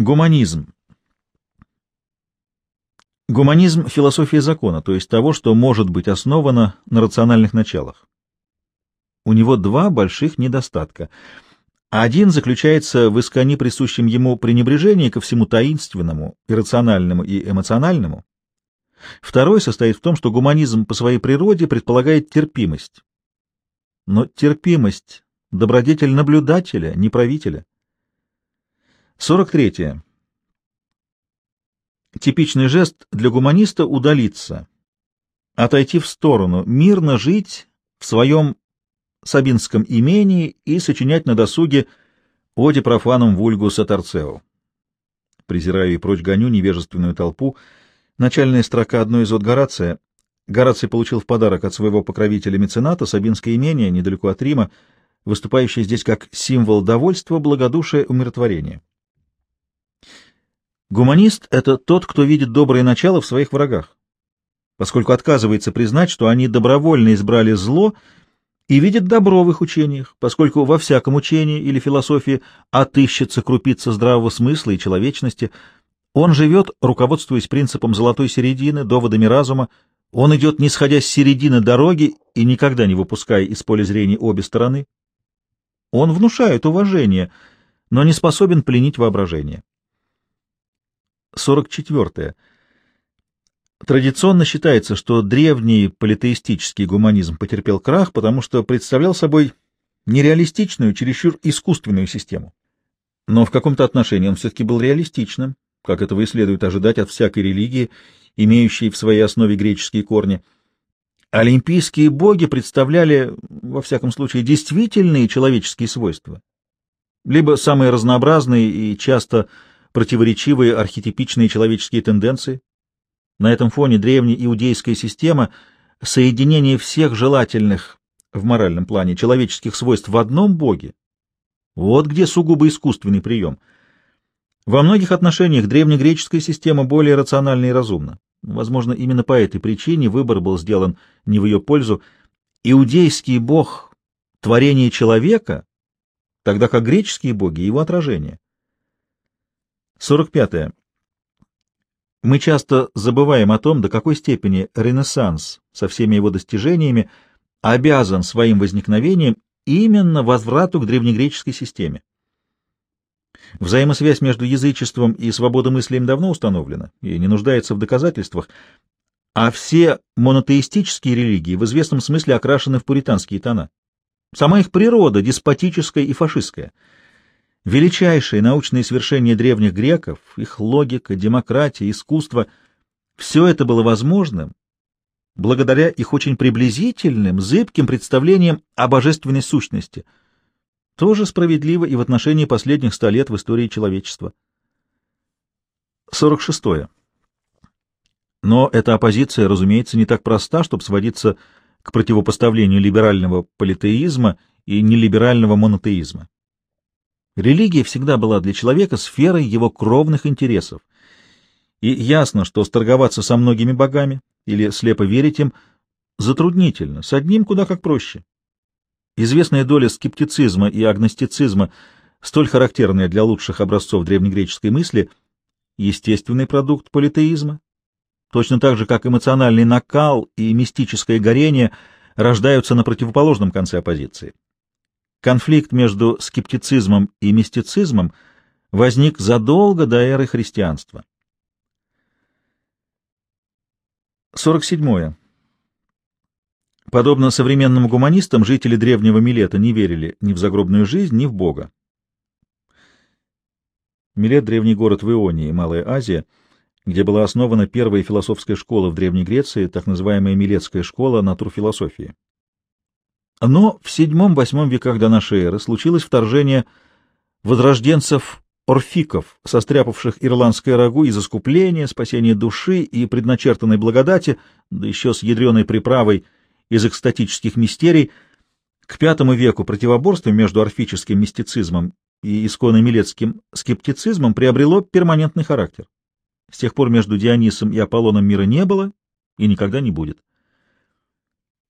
Гуманизм. Гуманизм — философия закона, то есть того, что может быть основано на рациональных началах. У него два больших недостатка. Один заключается в искании присущем ему пренебрежении ко всему таинственному, иррациональному и эмоциональному. Второй состоит в том, что гуманизм по своей природе предполагает терпимость. Но терпимость — добродетель наблюдателя, не правителя. 43. Типичный жест для гуманиста — удалиться, отойти в сторону, мирно жить в своем сабинском имении и сочинять на досуге «Оде профанум вульгу сатарцео». Презираю и прочь гоню невежественную толпу. Начальная строка одной из от Горация. Гораций получил в подарок от своего покровителя-мецената сабинское имение недалеко от Рима, выступающее здесь как символ довольства, благодушия, умиротворения. Гуманист — это тот, кто видит доброе начало в своих врагах, поскольку отказывается признать, что они добровольно избрали зло и видит добро в их учениях, поскольку во всяком учении или философии отыщется крупица здравого смысла и человечности. Он живет, руководствуясь принципом золотой середины, доводами разума, он идет, не сходя с середины дороги и никогда не выпуская из поля зрения обе стороны. Он внушает уважение, но не способен пленить воображение. 44. Традиционно считается, что древний политеистический гуманизм потерпел крах, потому что представлял собой нереалистичную, чересчур искусственную систему. Но в каком-то отношении он все-таки был реалистичным, как этого и следует ожидать от всякой религии, имеющей в своей основе греческие корни. Олимпийские боги представляли, во всяком случае, действительные человеческие свойства, либо самые разнообразные и часто противоречивые архетипичные человеческие тенденции. На этом фоне древняя иудейская система — соединение всех желательных в моральном плане человеческих свойств в одном боге. Вот где сугубо искусственный прием. Во многих отношениях древнегреческая система более рациональна и разумна. Возможно, именно по этой причине выбор был сделан не в ее пользу. Иудейский бог — творение человека, тогда как греческие боги — его отражение. 45. -е. Мы часто забываем о том, до какой степени Ренессанс со всеми его достижениями обязан своим возникновением именно возврату к древнегреческой системе. Взаимосвязь между язычеством и свободомыслием давно установлена и не нуждается в доказательствах, а все монотеистические религии в известном смысле окрашены в пуританские тона. Сама их природа деспотическая и фашистская — Величайшие научные свершения древних греков, их логика, демократия, искусство — все это было возможным благодаря их очень приблизительным, зыбким представлениям о божественной сущности. Тоже справедливо и в отношении последних ста лет в истории человечества. 46. Но эта оппозиция, разумеется, не так проста, чтобы сводиться к противопоставлению либерального политеизма и нелиберального монотеизма. Религия всегда была для человека сферой его кровных интересов. И ясно, что сторговаться со многими богами или слепо верить им затруднительно, с одним куда как проще. Известная доля скептицизма и агностицизма, столь характерная для лучших образцов древнегреческой мысли, естественный продукт политеизма, точно так же, как эмоциональный накал и мистическое горение рождаются на противоположном конце оппозиции. Конфликт между скептицизмом и мистицизмом возник задолго до эры христианства. 47. Подобно современным гуманистам, жители древнего Милета не верили ни в загробную жизнь, ни в Бога. Милет — древний город в Ионии, Малая Азия, где была основана первая философская школа в Древней Греции, так называемая Милетская школа натурфилософии. Но в VII-VIII веках до нашей эры случилось вторжение возрожденцев орфиков, состряпавших ирландское рагу из искупления, спасения души и предначертанной благодати, да еще с ядреной приправой из экстатических мистерий, к V веку противоборство между орфическим мистицизмом и исконно-милетским скептицизмом приобрело перманентный характер. С тех пор между Дионисом и Аполлоном мира не было и никогда не будет.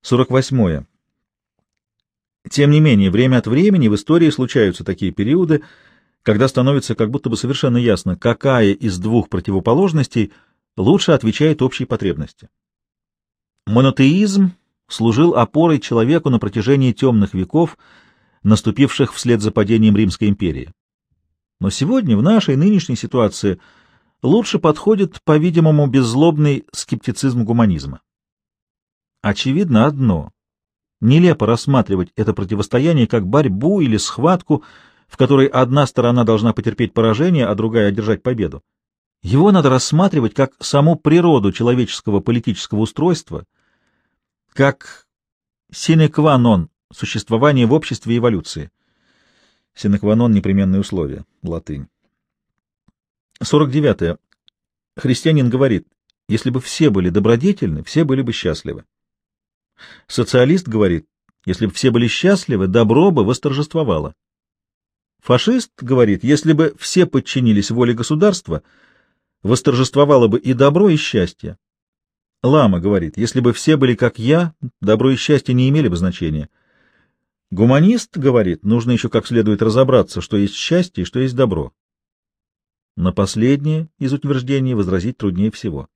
48. Тем не менее, время от времени в истории случаются такие периоды, когда становится как будто бы совершенно ясно, какая из двух противоположностей лучше отвечает общей потребности. Монотеизм служил опорой человеку на протяжении темных веков, наступивших вслед за падением Римской империи. Но сегодня, в нашей нынешней ситуации, лучше подходит, по-видимому, беззлобный скептицизм гуманизма. Очевидно одно. Нелепо рассматривать это противостояние как борьбу или схватку, в которой одна сторона должна потерпеть поражение, а другая одержать победу. Его надо рассматривать как саму природу человеческого политического устройства, как синекванон существования в обществе эволюции. Синекванон — непременные условия. Латынь. 49. -е. Христианин говорит, если бы все были добродетельны, все были бы счастливы. Социалист говорит, если бы все были счастливы, добро бы восторжествовало. Фашист говорит, если бы все подчинились воле государства, восторжествовало бы и добро, и счастье. Лама говорит, если бы все были как я, добро и счастье не имели бы значения. Гуманист говорит, нужно еще как следует разобраться, что есть счастье и что есть добро. На последнее из утверждений возразить труднее всего.